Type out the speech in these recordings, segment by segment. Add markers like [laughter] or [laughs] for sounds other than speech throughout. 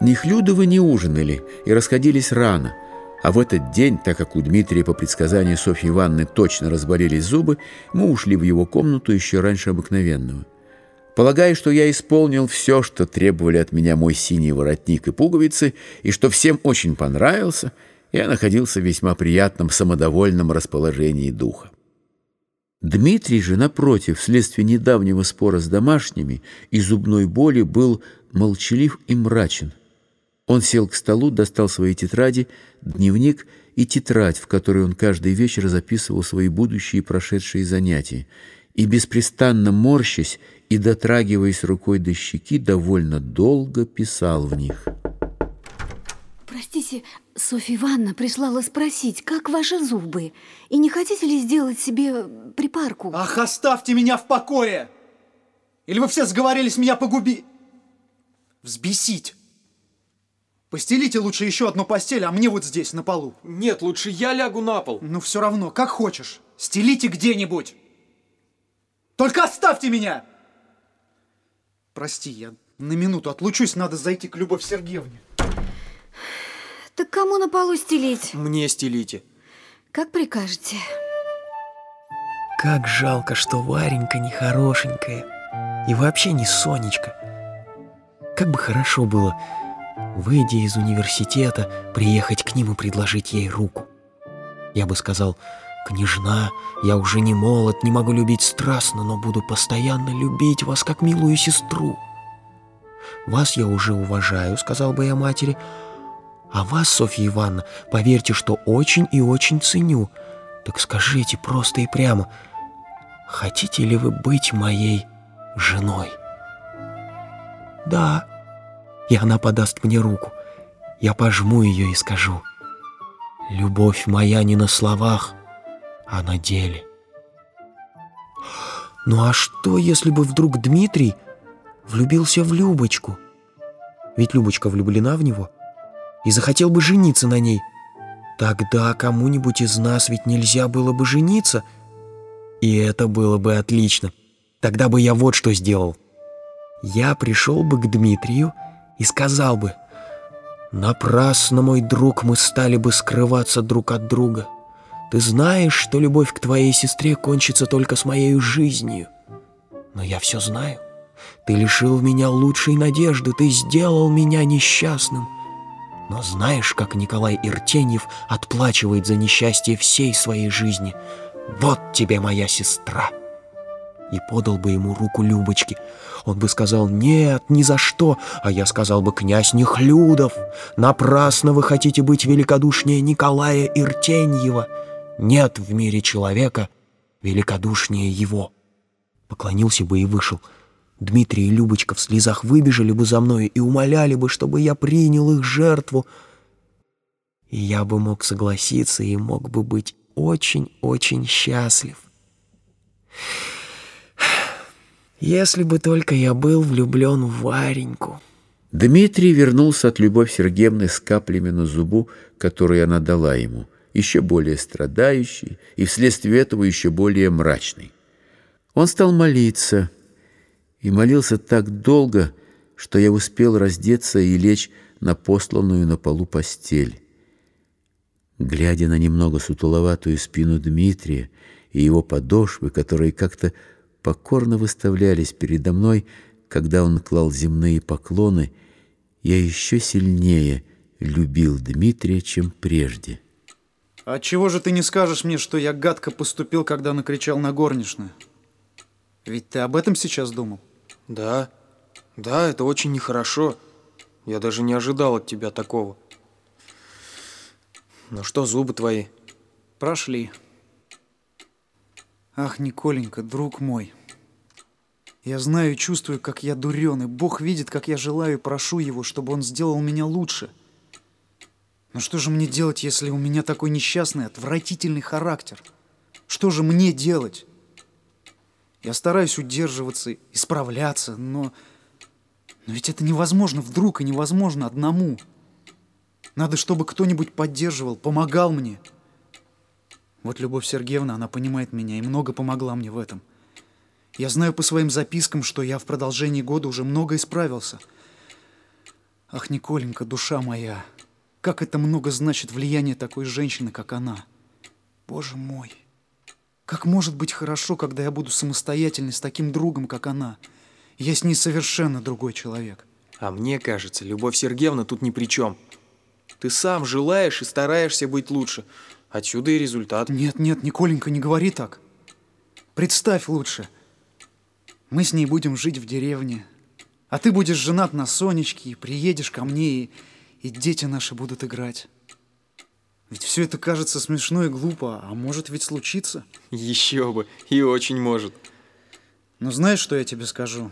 Нехлюдовы не ужинали и расходились рано, а в этот день, так как у Дмитрия по предсказанию Софьи Ивановны точно разболелись зубы, мы ушли в его комнату еще раньше обыкновенного. Полагая, что я исполнил все, что требовали от меня мой синий воротник и пуговицы, и что всем очень понравился, я находился в весьма приятном самодовольном расположении духа. Дмитрий же, напротив, вследствие недавнего спора с домашними и зубной боли, был молчалив и мрачен. Он сел к столу, достал свои тетради, дневник и тетрадь, в которой он каждый вечер записывал свои будущие и прошедшие занятия, и, беспрестанно морщась и дотрагиваясь рукой до щеки, довольно долго писал в них. Простите, Софья Ивановна прислала спросить, как ваши зубы, и не хотите ли сделать себе припарку? Ах, оставьте меня в покое! Или вы все сговорились меня погубить? Взбесить! Постелите лучше еще одну постель, а мне вот здесь, на полу. Нет, лучше я лягу на пол. Ну, все равно, как хочешь. Стелите где-нибудь. Только оставьте меня! Прости, я на минуту отлучусь, надо зайти к Любовь Сергеевне. Так кому на полу стелить? Мне стелите. Как прикажете. Как жалко, что Варенька нехорошенькая. И вообще не Сонечка. Как бы хорошо было выйдя из университета, приехать к ним и предложить ей руку. Я бы сказал, «Княжна, я уже не молод, не могу любить страстно, но буду постоянно любить вас, как милую сестру». «Вас я уже уважаю», — сказал бы я матери, «а вас, Софья Ивановна, поверьте, что очень и очень ценю. Так скажите просто и прямо, хотите ли вы быть моей женой?» «Да», и она подаст мне руку. Я пожму ее и скажу, «Любовь моя не на словах, а на деле». Ну а что, если бы вдруг Дмитрий влюбился в Любочку? Ведь Любочка влюблена в него и захотел бы жениться на ней. Тогда кому-нибудь из нас ведь нельзя было бы жениться. И это было бы отлично. Тогда бы я вот что сделал. Я пришел бы к Дмитрию и сказал бы, «Напрасно, мой друг, мы стали бы скрываться друг от друга. Ты знаешь, что любовь к твоей сестре кончится только с моей жизнью. Но я все знаю. Ты лишил меня лучшей надежды, ты сделал меня несчастным. Но знаешь, как Николай Иртеньев отплачивает за несчастье всей своей жизни? Вот тебе моя сестра!» И подал бы ему руку Любочки – он бы сказал «нет, ни за что», а я сказал бы «князь Нехлюдов, напрасно вы хотите быть великодушнее Николая Иртеньева. Нет в мире человека великодушнее его». Поклонился бы и вышел. Дмитрий и Любочка в слезах выбежали бы за мною и умоляли бы, чтобы я принял их жертву. И я бы мог согласиться и мог бы быть очень-очень счастлив. Если бы только я был влюблен в Вареньку. Дмитрий вернулся от Любовь Сергеевны с каплями на зубу, которые она дала ему, еще более страдающий и вследствие этого еще более мрачный. Он стал молиться и молился так долго, что я успел раздеться и лечь на посланную на полу постель. Глядя на немного сутуловатую спину Дмитрия и его подошвы, которые как-то покорно выставлялись передо мной, когда он клал земные поклоны, я еще сильнее любил Дмитрия, чем прежде. А чего же ты не скажешь мне, что я гадко поступил, когда накричал на горничную? Ведь ты об этом сейчас думал? Да, да, это очень нехорошо. Я даже не ожидал от тебя такого. Ну что, зубы твои? Прошли. Ах, Николенька, друг мой. Я знаю и чувствую, как я дурен, и Бог видит, как я желаю и прошу Его, чтобы Он сделал меня лучше. Но что же мне делать, если у меня такой несчастный, отвратительный характер? Что же мне делать? Я стараюсь удерживаться, исправляться, но... Но ведь это невозможно вдруг и невозможно одному. Надо, чтобы кто-нибудь поддерживал, помогал мне. Вот Любовь Сергеевна, она понимает меня и много помогла мне в этом. Я знаю по своим запискам, что я в продолжении года уже много исправился. Ах, Николенька, душа моя, как это много значит влияние такой женщины, как она. Боже мой, как может быть хорошо, когда я буду самостоятельной с таким другом, как она. Я с ней совершенно другой человек. А мне кажется, Любовь Сергеевна тут ни при чем. Ты сам желаешь и стараешься быть лучше. Отсюда и результат. Нет, нет, Николенька, не говори так. Представь лучше. Мы с ней будем жить в деревне, а ты будешь женат на Сонечке, и приедешь ко мне, и, и дети наши будут играть. Ведь все это кажется смешно и глупо, а может ведь случиться. Еще бы, и очень может. Но знаешь, что я тебе скажу?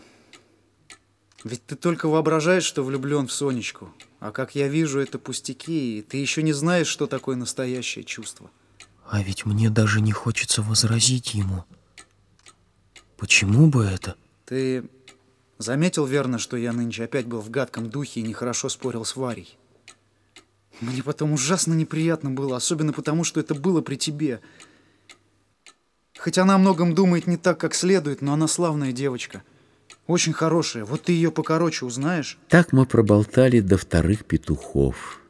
Ведь ты только воображаешь, что влюблен в Сонечку. А как я вижу, это пустяки, и ты еще не знаешь, что такое настоящее чувство. А ведь мне даже не хочется возразить ему. Почему бы это? Ты заметил верно, что я нынче опять был в гадком духе и нехорошо спорил с Варей? Мне потом ужасно неприятно было, особенно потому, что это было при тебе. Хоть она о многом думает не так, как следует, но она славная девочка — очень хорошая. Вот ты ее покороче узнаешь. Так мы проболтали до вторых петухов.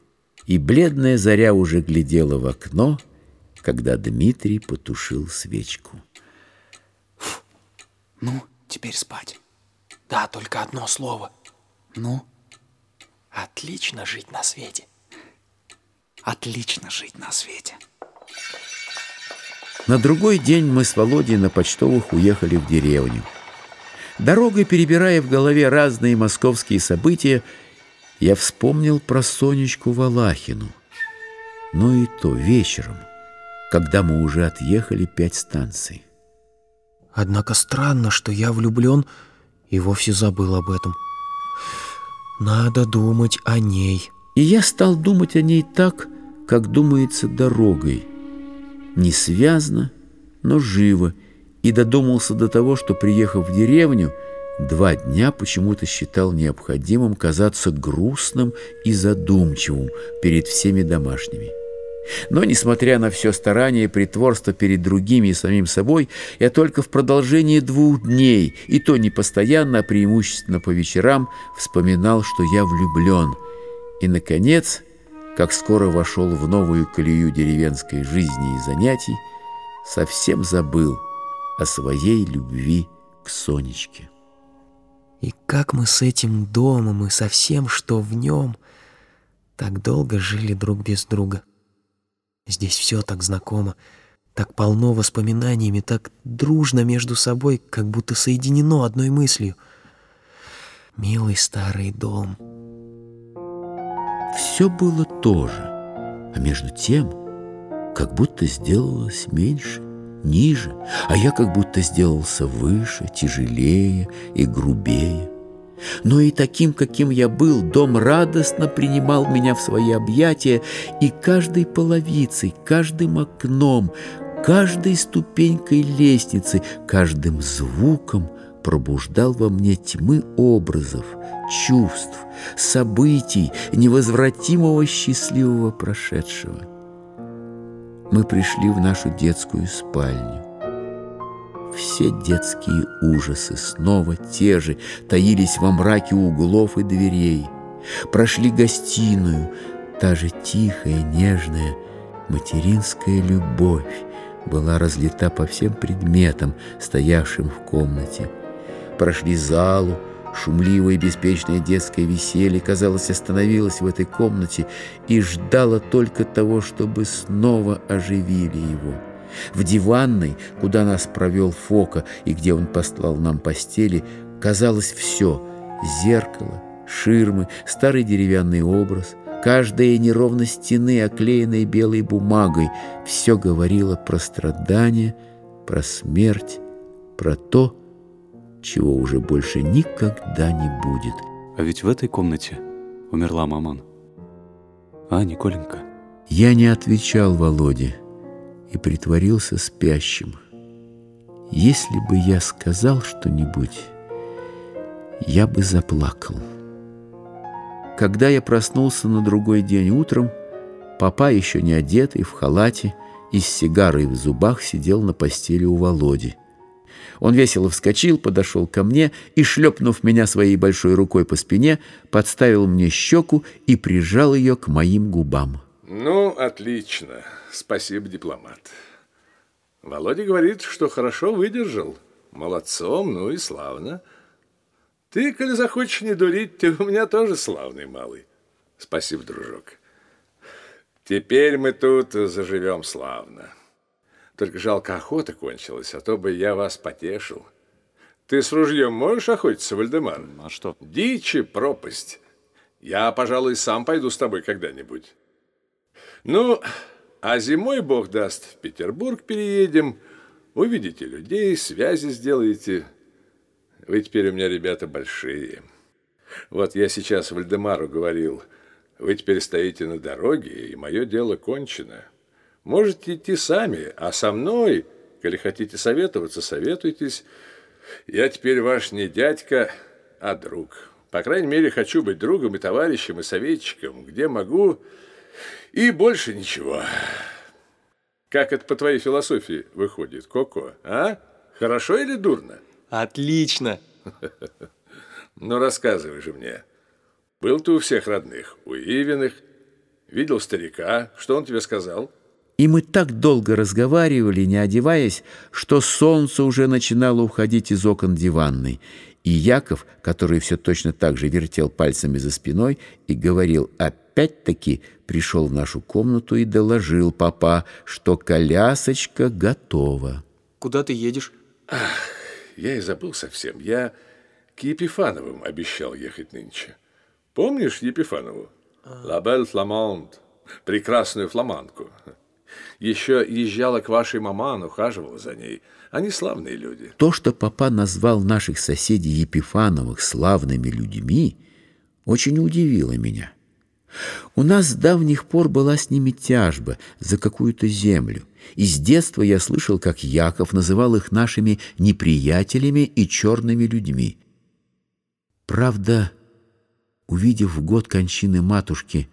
И бледная заря уже глядела в окно, когда Дмитрий потушил свечку. Фу. Ну, теперь спать. Да, только одно слово. Ну? Отлично жить на свете. Отлично жить на свете. На другой день мы с Володей на почтовых уехали в деревню. Дорогой, перебирая в голове разные московские события, я вспомнил про Сонечку Валахину. Но и то вечером, когда мы уже отъехали пять станций. Однако странно, что я влюблен и вовсе забыл об этом. Надо думать о ней. И я стал думать о ней так, как думается дорогой. Не связно, но живо – и додумался до того, что, приехав в деревню, два дня почему-то считал необходимым казаться грустным и задумчивым перед всеми домашними. Но, несмотря на все старание и притворство перед другими и самим собой, я только в продолжении двух дней, и то не постоянно, а преимущественно по вечерам, вспоминал, что я влюблен. И, наконец, как скоро вошел в новую колею деревенской жизни и занятий, совсем забыл – о своей любви к Сонечке. И как мы с этим домом и со всем, что в нем, так долго жили друг без друга. Здесь все так знакомо, так полно воспоминаниями, так дружно между собой, как будто соединено одной мыслью. Милый старый дом. Все было то же, а между тем, как будто сделалось меньше ниже, а я как будто сделался выше, тяжелее и грубее. Но и таким, каким я был, дом радостно принимал меня в свои объятия, и каждой половицей, каждым окном, каждой ступенькой лестницы, каждым звуком пробуждал во мне тьмы образов, чувств, событий, невозвратимого счастливого прошедшего мы пришли в нашу детскую спальню. Все детские ужасы, снова те же, таились во мраке углов и дверей. Прошли гостиную, та же тихая, нежная, материнская любовь была разлита по всем предметам, стоявшим в комнате. Прошли залу, Шумливое и беспечное детское веселье, казалось, остановилось в этой комнате и ждало только того, чтобы снова оживили его. В диванной, куда нас провел Фока и где он послал нам постели, казалось все — зеркало, ширмы, старый деревянный образ, каждая неровность стены, оклеенной белой бумагой, все говорило про страдания, про смерть, про то, чего уже больше никогда не будет. А ведь в этой комнате умерла маман. А, Николенька? Я не отвечал Володе и притворился спящим. Если бы я сказал что-нибудь, я бы заплакал. Когда я проснулся на другой день утром, папа, еще не одетый, в халате и с сигарой в зубах, сидел на постели у Володи. Он весело вскочил, подошел ко мне и, шлепнув меня своей большой рукой по спине, подставил мне щеку и прижал ее к моим губам. Ну, отлично. Спасибо, дипломат. Володя говорит, что хорошо выдержал. Молодцом, ну и славно. Ты, коли захочешь не дурить, ты у меня тоже славный малый. Спасибо, дружок. Теперь мы тут заживем славно. Только жалко, охота кончилась, а то бы я вас потешил. Ты с ружьем можешь охотиться, Вальдемар? А что? Дичи пропасть. Я, пожалуй, сам пойду с тобой когда-нибудь. Ну, а зимой, бог даст, в Петербург переедем, увидите людей, связи сделаете. Вы теперь у меня, ребята, большие. Вот я сейчас Вальдемару говорил – вы теперь стоите на дороге, и мое дело кончено. Можете идти сами, а со мной, коли хотите советоваться, советуйтесь. Я теперь ваш не дядька, а друг. По крайней мере, хочу быть другом и товарищем, и советчиком, где могу, и больше ничего. Как это по твоей философии выходит, Коко, а? Хорошо или дурно? Отлично. Ну, рассказывай же мне. Был ты у всех родных, у Ивиных, видел старика, что он тебе сказал? И мы так долго разговаривали, не одеваясь, что солнце уже начинало уходить из окон диванной. И Яков, который все точно так же вертел пальцами за спиной и говорил «опять-таки», пришел в нашу комнату и доложил папа, что колясочка готова. Куда ты едешь? Ах, я и забыл совсем. Я к Епифановым обещал ехать нынче. Помнишь Епифанову? Лабель Фламонт. Прекрасную фламанку. Еще езжала к вашей маман, ухаживала за ней. Они славные люди. То, что папа назвал наших соседей Епифановых славными людьми, очень удивило меня. У нас с давних пор была с ними тяжба за какую-то землю, и с детства я слышал, как Яков называл их нашими неприятелями и черными людьми. Правда, Увидев в год кончины матушки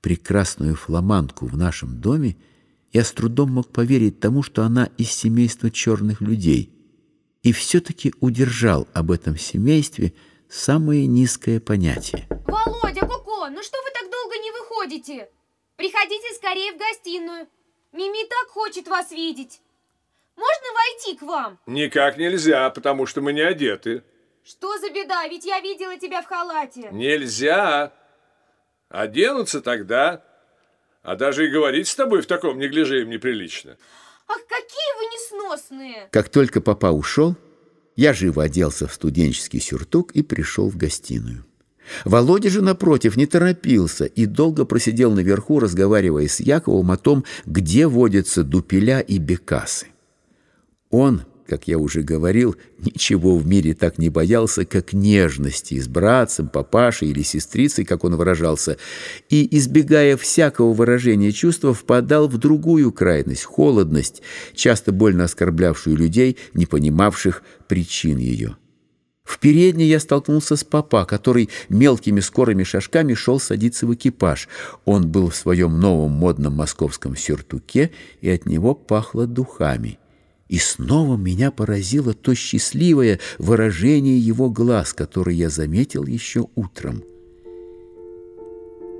прекрасную фламандку в нашем доме, я с трудом мог поверить тому, что она из семейства черных людей, и все-таки удержал об этом семействе самое низкое понятие. Володя, Коко, ну что вы так долго не выходите? Приходите скорее в гостиную. Мими так хочет вас видеть. Можно войти к вам? Никак нельзя, потому что мы не одеты. Что за беда? Ведь я видела тебя в халате. Нельзя. Оденутся тогда. А даже и говорить с тобой в таком неглиже им неприлично. Ах, какие вы несносные! Как только папа ушел, я живо оделся в студенческий сюртук и пришел в гостиную. Володя же, напротив, не торопился и долго просидел наверху, разговаривая с Яковом о том, где водятся дупеля и бекасы. Он как я уже говорил, ничего в мире так не боялся, как нежности с братцем, папашей или сестрицей, как он выражался, и, избегая всякого выражения чувства, впадал в другую крайность, холодность, часто больно оскорблявшую людей, не понимавших причин ее. В передней я столкнулся с папа, который мелкими скорыми шажками шел садиться в экипаж. Он был в своем новом модном московском сюртуке, и от него пахло духами. И снова меня поразило то счастливое выражение его глаз, которое я заметил еще утром.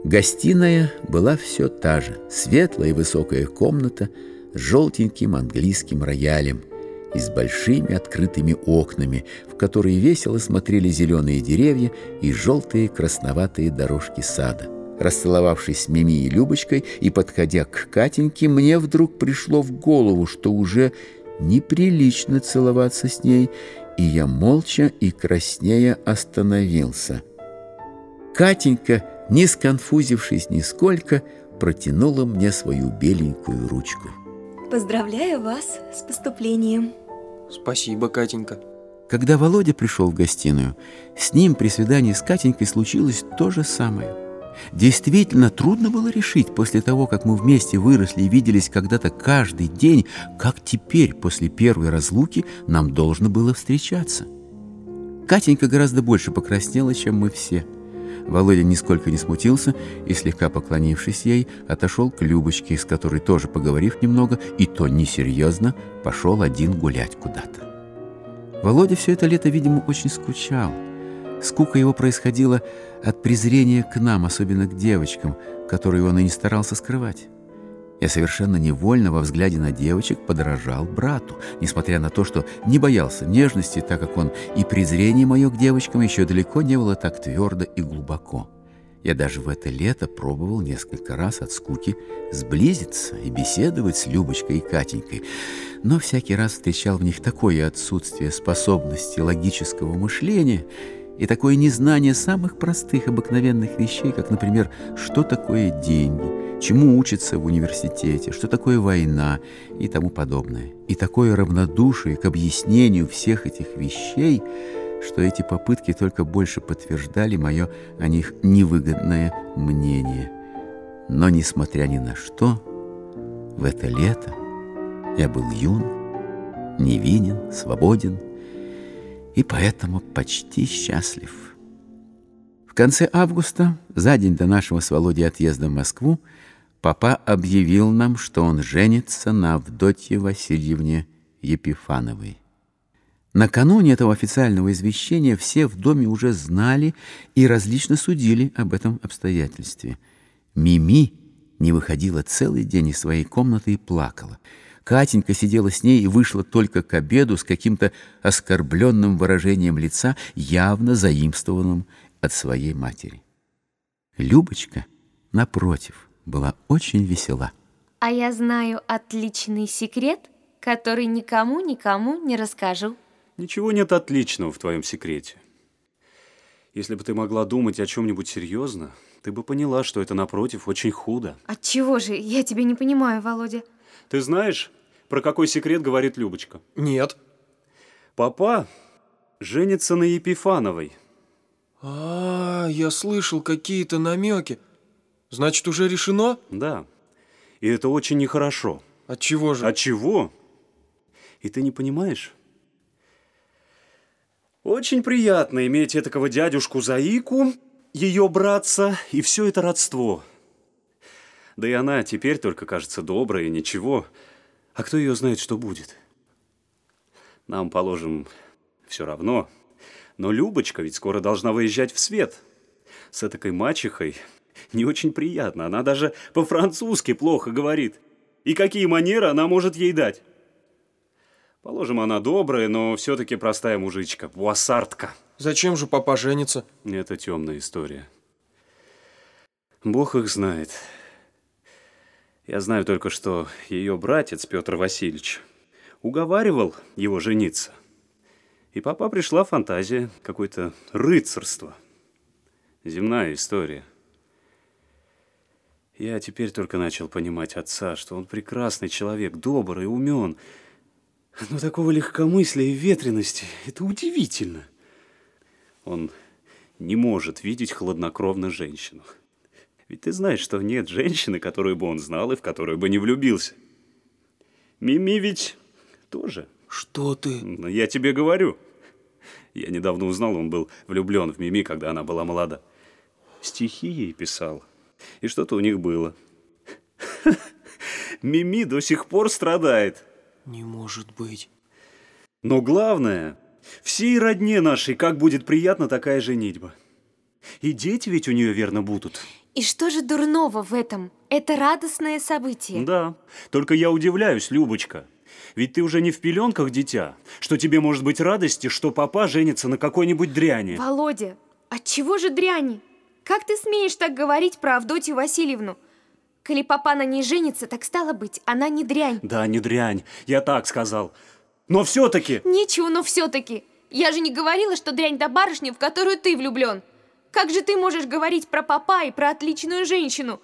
Гостиная была все та же, светлая и высокая комната с желтеньким английским роялем и с большими открытыми окнами, в которые весело смотрели зеленые деревья и желтые красноватые дорожки сада. Расцеловавшись с Мими и Любочкой и подходя к Катеньке, мне вдруг пришло в голову, что уже неприлично целоваться с ней, и я молча и краснея остановился. Катенька, не сконфузившись нисколько, протянула мне свою беленькую ручку. Поздравляю вас с поступлением. Спасибо, Катенька. Когда Володя пришел в гостиную, с ним при свидании с Катенькой случилось то же самое – Действительно, трудно было решить после того, как мы вместе выросли и виделись когда-то каждый день, как теперь, после первой разлуки, нам должно было встречаться. Катенька гораздо больше покраснела, чем мы все. Володя нисколько не смутился и, слегка поклонившись ей, отошел к Любочке, с которой тоже поговорив немного, и то несерьезно, пошел один гулять куда-то. Володя все это лето, видимо, очень скучал. Скука его происходила от презрения к нам, особенно к девочкам, которую он и не старался скрывать. Я совершенно невольно во взгляде на девочек подражал брату, несмотря на то, что не боялся нежности, так как он и презрение мое к девочкам еще далеко не было так твердо и глубоко. Я даже в это лето пробовал несколько раз от скуки сблизиться и беседовать с Любочкой и Катенькой, но всякий раз встречал в них такое отсутствие способности логического мышления и такое незнание самых простых обыкновенных вещей, как, например, что такое деньги – чему учатся в университете, что такое война и тому подобное. И такое равнодушие к объяснению всех этих вещей, что эти попытки только больше подтверждали мое о них невыгодное мнение. Но, несмотря ни на что, в это лето я был юн, невинен, свободен и поэтому почти счастлив. В конце августа, за день до нашего с Володей отъезда в Москву, папа объявил нам, что он женится на Авдотье Васильевне Епифановой. Накануне этого официального извещения все в доме уже знали и различно судили об этом обстоятельстве. Мими не выходила целый день из своей комнаты и плакала. Катенька сидела с ней и вышла только к обеду с каким-то оскорбленным выражением лица, явно заимствованным от своей матери. Любочка, напротив, была очень весела. А я знаю отличный секрет, который никому-никому не расскажу. Ничего нет отличного в твоем секрете. Если бы ты могла думать о чем-нибудь серьезно, ты бы поняла, что это, напротив, очень худо. От чего же? Я тебя не понимаю, Володя. Ты знаешь, про какой секрет говорит Любочка? Нет. Папа женится на Епифановой. А, я слышал какие-то намеки. Значит, уже решено? Да. И это очень нехорошо. От чего же? От чего? И ты не понимаешь? Очень приятно иметь этакого дядюшку Заику, ее братца, и все это родство. Да и она теперь только кажется добрая и ничего. А кто ее знает, что будет? Нам, положим, все равно. Но Любочка ведь скоро должна выезжать в свет. С этакой мачехой не очень приятно. Она даже по-французски плохо говорит. И какие манеры она может ей дать? Положим, она добрая, но все-таки простая мужичка, буассартка. Зачем же папа женится? Это темная история. Бог их знает. Я знаю только, что ее братец Петр Васильевич уговаривал его жениться. И папа пришла фантазия, какое-то рыцарство. Земная история. Я теперь только начал понимать отца, что он прекрасный человек, добрый, умен. Но такого легкомыслия и ветрености – это удивительно. Он не может видеть хладнокровно женщину. Ведь ты знаешь, что нет женщины, которую бы он знал и в которую бы не влюбился. Мими ведь тоже. Что ты? Но я тебе говорю. Я недавно узнал, он был влюблен в Мими, когда она была молода. Стихи ей писал – и что-то у них было. [laughs] Мими до сих пор страдает. Не может быть. Но главное, всей родне нашей как будет приятна такая женитьба. И дети ведь у нее верно будут. И что же дурного в этом? Это радостное событие. Да, только я удивляюсь, Любочка. Ведь ты уже не в пеленках дитя, что тебе может быть радости, что папа женится на какой-нибудь дряни. Володя, от чего же дряни? Как ты смеешь так говорить про Авдотью Васильевну? Коли папа на ней женится, так стало быть, она не дрянь. Да, не дрянь, я так сказал. Но все-таки... Ничего, но все-таки. Я же не говорила, что дрянь до барышни, в которую ты влюблен. Как же ты можешь говорить про папа и про отличную женщину?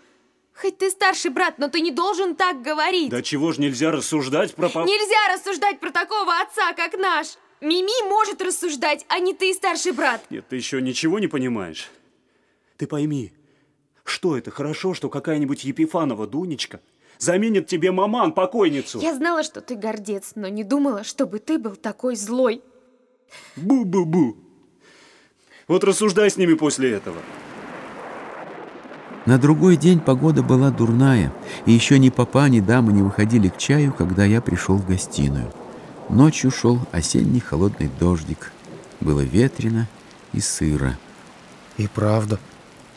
Хоть ты старший брат, но ты не должен так говорить. Да чего ж нельзя рассуждать про папа? Нельзя рассуждать про такого отца, как наш. Мими может рассуждать, а не ты, старший брат. Нет, ты еще ничего не понимаешь. Ты пойми, что это хорошо, что какая-нибудь Епифанова Дунечка заменит тебе маман, покойницу. Я знала, что ты гордец, но не думала, чтобы ты был такой злой. Бу-бу-бу. Вот рассуждай с ними после этого. На другой день погода была дурная, и еще ни папа, ни дамы не выходили к чаю, когда я пришел в гостиную. Ночью шел осенний холодный дождик. Было ветрено и сыро. И правда,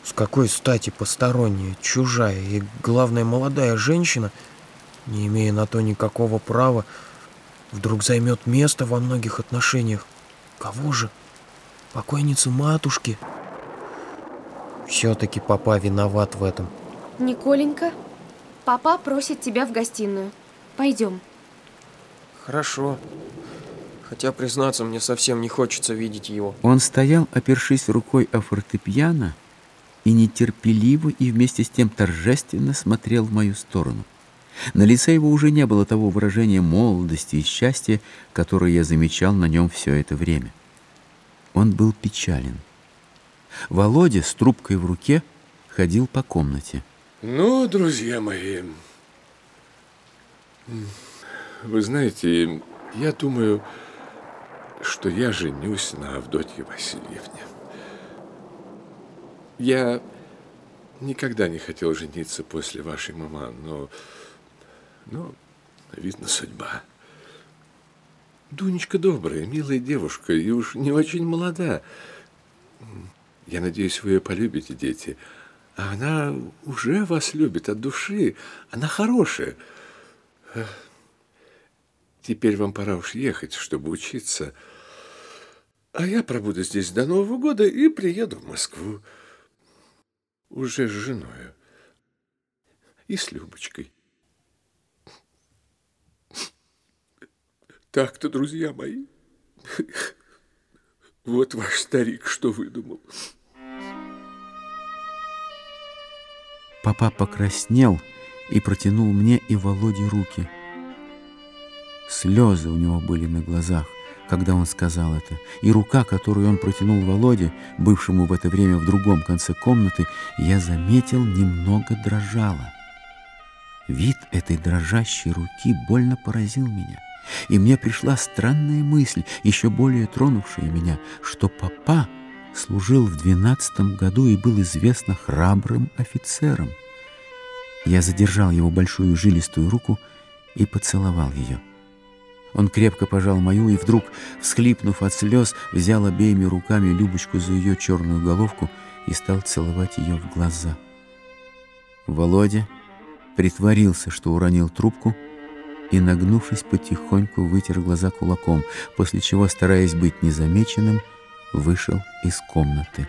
с какой стати посторонняя, чужая и, главное, молодая женщина, не имея на то никакого права, вдруг займет место во многих отношениях? Кого же? Покойницу матушки? Все-таки папа виноват в этом. Николенька, папа просит тебя в гостиную. Пойдем. Хорошо. Хотя, признаться, мне совсем не хочется видеть его. Он стоял, опершись рукой о фортепиано, и нетерпеливо и вместе с тем торжественно смотрел в мою сторону. На лице его уже не было того выражения молодости и счастья, которое я замечал на нем все это время. Он был печален. Володя с трубкой в руке ходил по комнате. Ну, друзья мои, вы знаете, я думаю, что я женюсь на Авдотье Васильевне. Я никогда не хотел жениться после вашей мамы, но, но, видно, судьба. Дунечка добрая, милая девушка и уж не очень молода. Я надеюсь, вы ее полюбите, дети. А она уже вас любит от души. Она хорошая. Теперь вам пора уж ехать, чтобы учиться. А я пробуду здесь до Нового года и приеду в Москву. Уже с женою. И с Любочкой. Так-то, друзья мои. Вот ваш старик что выдумал. Папа покраснел и протянул мне и Володе руки. Слезы у него были на глазах, когда он сказал это, и рука, которую он протянул Володе, бывшему в это время в другом конце комнаты, я заметил, немного дрожала. Вид этой дрожащей руки больно поразил меня, и мне пришла странная мысль, еще более тронувшая меня, что папа служил в двенадцатом году и был известно храбрым офицером. Я задержал его большую жилистую руку и поцеловал ее. Он крепко пожал мою и вдруг, всхлипнув от слез, взял обеими руками Любочку за ее черную головку и стал целовать ее в глаза. Володя притворился, что уронил трубку, и, нагнувшись потихоньку, вытер глаза кулаком, после чего, стараясь быть незамеченным, вышел из комнаты.